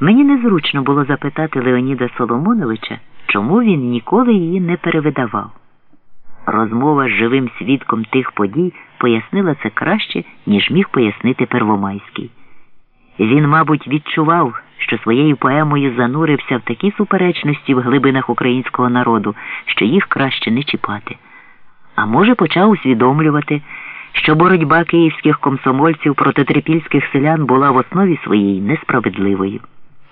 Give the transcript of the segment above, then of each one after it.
Мені незручно було запитати Леоніда Соломоновича, чому він ніколи її не перевидавав. Розмова з живим свідком тих подій пояснила це краще, ніж міг пояснити Первомайський. Він, мабуть, відчував, що своєю поемою занурився в такі суперечності в глибинах українського народу, що їх краще не чіпати. А може, почав усвідомлювати, що боротьба київських комсомольців проти трипільських селян була в основі своїй несправедливою.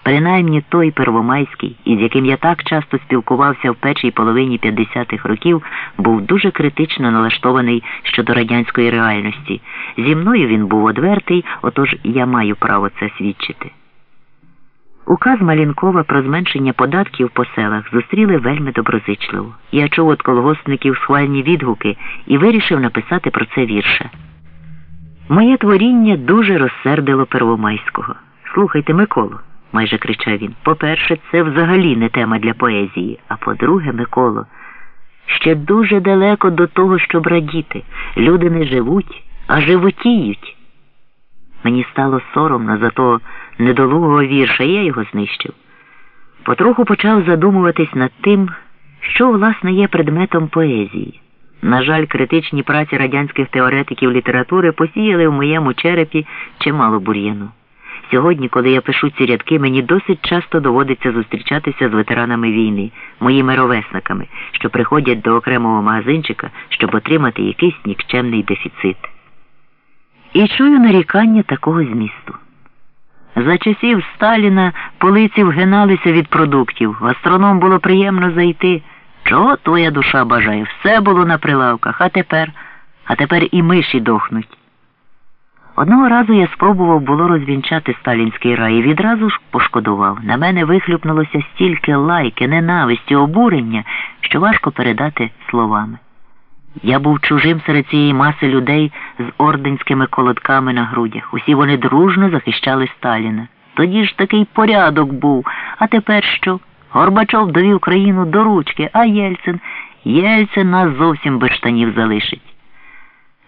Принаймні той Первомайський, із яким я так часто спілкувався в першій половині 50-х років, був дуже критично налаштований щодо радянської реальності. Зі мною він був одвертий, отож я маю право це свідчити. Указ Малінкова про зменшення податків по селах зустріли вельми доброзичливо. Я чув від колгоспників схвальні відгуки і вирішив написати про це вірша. Моє творіння дуже розсердило Первомайського. Слухайте, Миколу майже кричав він. По-перше, це взагалі не тема для поезії, а по-друге, Миколо, ще дуже далеко до того, щоб радіти. Люди не живуть, а животіють. Мені стало соромно за того недолугого вірша, я його знищив. Потроху почав задумуватись над тим, що, власне, є предметом поезії. На жаль, критичні праці радянських теоретиків літератури посіяли в моєму черепі чимало бур'яну. Сьогодні, коли я пишу ці рядки, мені досить часто доводиться зустрічатися з ветеранами війни, моїми ровесниками, що приходять до окремого магазинчика, щоб отримати якийсь нікчемний дефіцит. І чую нарікання такого змісту. За часів Сталіна полиці вгиналися від продуктів, гастроном було приємно зайти. Чого твоя душа бажає? Все було на прилавках, а тепер, а тепер і миші дохнуть. Одного разу я спробував було розвінчати сталінський рай і відразу ж пошкодував. На мене вихлюпнулося стільки лайки, ненависті, обурення, що важко передати словами. Я був чужим серед цієї маси людей з орденськими колодками на грудях. Усі вони дружно захищали Сталіна. Тоді ж такий порядок був. А тепер що? Горбачов довів країну до ручки, а Єльцин Єльцин нас зовсім без штанів залишить.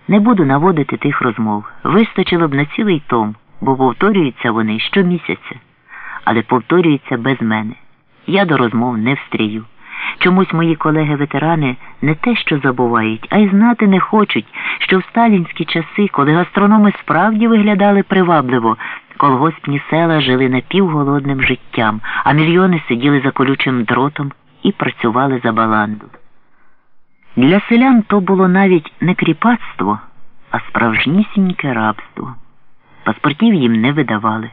Не буду наводити тих розмов. Вистачило б на цілий том, бо повторюються вони щомісяця, але повторюються без мене. Я до розмов не встрію. Чомусь мої колеги-ветерани не те, що забувають, а й знати не хочуть, що в сталінські часи, коли гастрономи справді виглядали привабливо, колгоспні села жили напівголодним життям, а мільйони сиділи за колючим дротом і працювали за баланду. Для селян то було навіть не кріпацтво, а справжнісіньке рабство. Паспортів їм не видавали.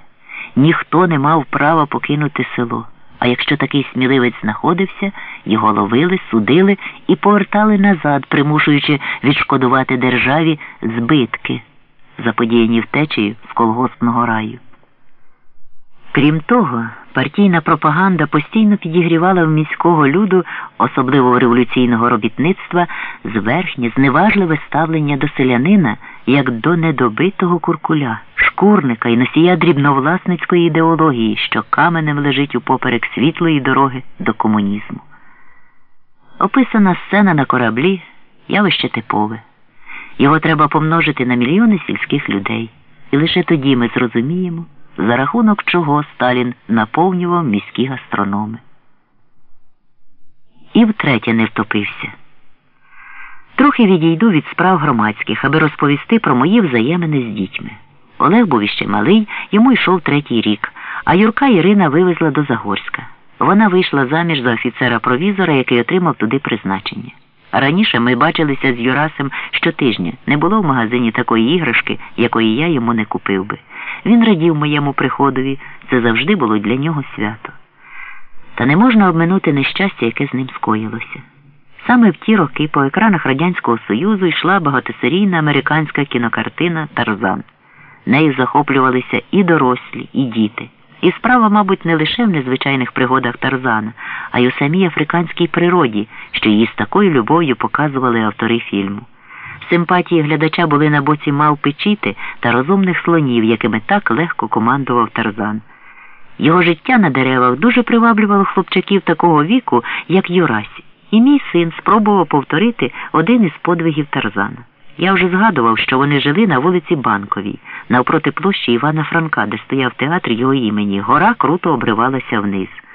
Ніхто не мав права покинути село. А якщо такий сміливець знаходився, його ловили, судили і повертали назад, примушуючи відшкодувати державі збитки, заподіяні втечею з колгоспного раю. Крім того, партійна пропаганда постійно підігрівала в міського люду, особливо революційного робітництва, зверхнє, зневажливе ставлення до селянина як до недобитого куркуля, шкурника і носія дрібновласницької ідеології, що каменем лежить упоперек світлої дороги до комунізму. Описана сцена на кораблі явище типове. Його треба помножити на мільйони сільських людей, і лише тоді ми зрозуміємо за рахунок чого Сталін наповнював міські гастрономи. І втретє не втопився. Трохи відійду від справ громадських, аби розповісти про мої взаємини з дітьми. Олег був іще малий, йому йшов третій рік, а Юрка Ірина вивезла до Загорська. Вона вийшла заміж за офіцера провізора, який отримав туди призначення. Раніше ми бачилися з Юрасем щотижня. Не було в магазині такої іграшки, якої я йому не купив би. Він радів моєму приходові, це завжди було для нього свято. Та не можна обминути нещастя, яке з ним скоїлося. Саме в ті роки по екранах Радянського Союзу йшла багатосерійна американська кінокартина Тарзан. Нею захоплювалися і дорослі, і діти. І справа, мабуть, не лише в незвичайних пригодах Тарзана, а й у самій африканській природі, що її з такою любов'ю показували автори фільму. Симпатії глядача були на боці мавпи Чіти та розумних слонів, якими так легко командував Тарзан. Його життя на деревах дуже приваблювало хлопчаків такого віку, як Юрасі, і мій син спробував повторити один із подвигів Тарзана. Я вже згадував, що вони жили на вулиці Банковій, навпроти площі Івана Франка, де стояв театр його імені. Гора круто обривалася вниз.